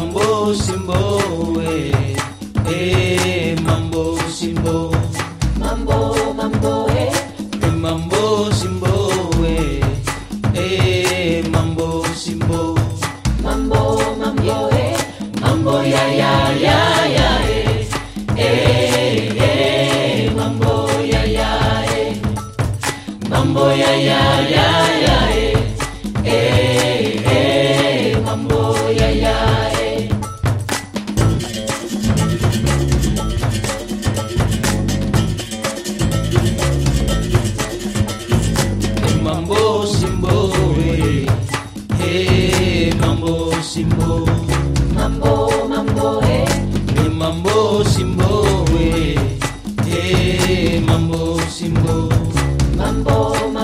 mambo simbo we eh mambo simbo. Mambo mambo eh. Eh mambo simbo we eh mambo simbo. Mambo mambo eh. Mambo ya ya ya ya eh. Eh eh mambo ya ya eh. Mambo ya ya ya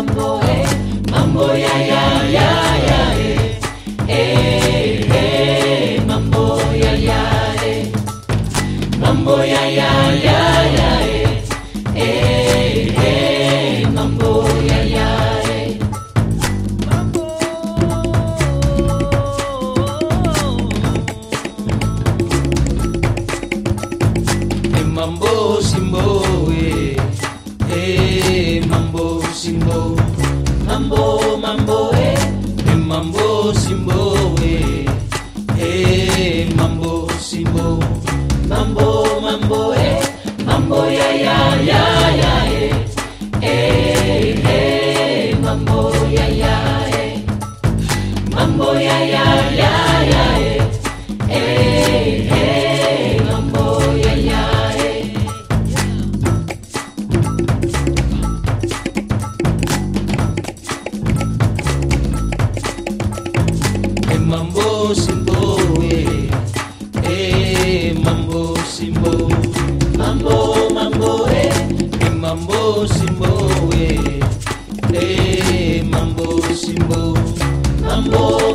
mambo mambo eh mambo ya ya ya ya eh eh eh mambo ya ya eh mambo ya ya ya ya eh eh eh mambo ya ya eh eh mambo simbo mambo mambo simbo we eh mambo simbo. Mambo mambo eh. Eh mambo simbo we eh mambo simbo. Mambo